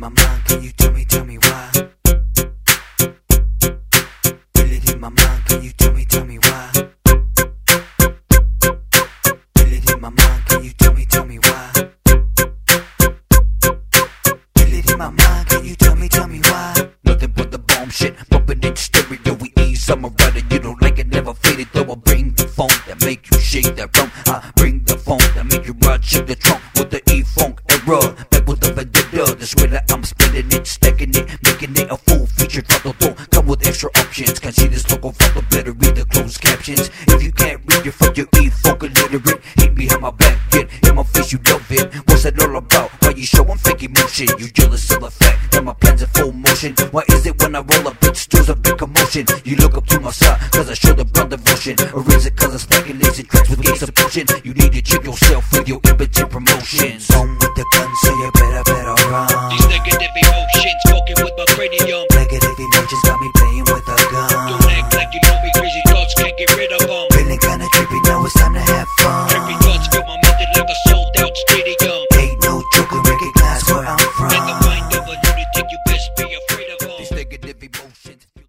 in my mind, can you tell me, tell me why? In my mind, can you tell me, tell me why? In my mind, can you tell me, tell me why? In my mind, can you tell me, tell me why? Nothing but the bomb shit, in stereo. We ease, I'm a rider, you don't like it, never the phone that make you shake that rum. I bring the phone that make you ride, shake the trunk with the way that I'm spinning it, stacking it, making it a full feature. Throttle don't come with extra options. Can't see this the better read the closed captions. If you can't read it from your E-funk illiterate, hit behind my back, get in my face, you love it. What's that all about? Why you showing fake emotion? You jealous of the fact that my plans in full motion. Why is it when I roll up, it stirs a big commotion? You look up to my side, cause I show the brown devotion. Or is it cause I'm stacking lazy tracks with gay supportion? You need to check yourself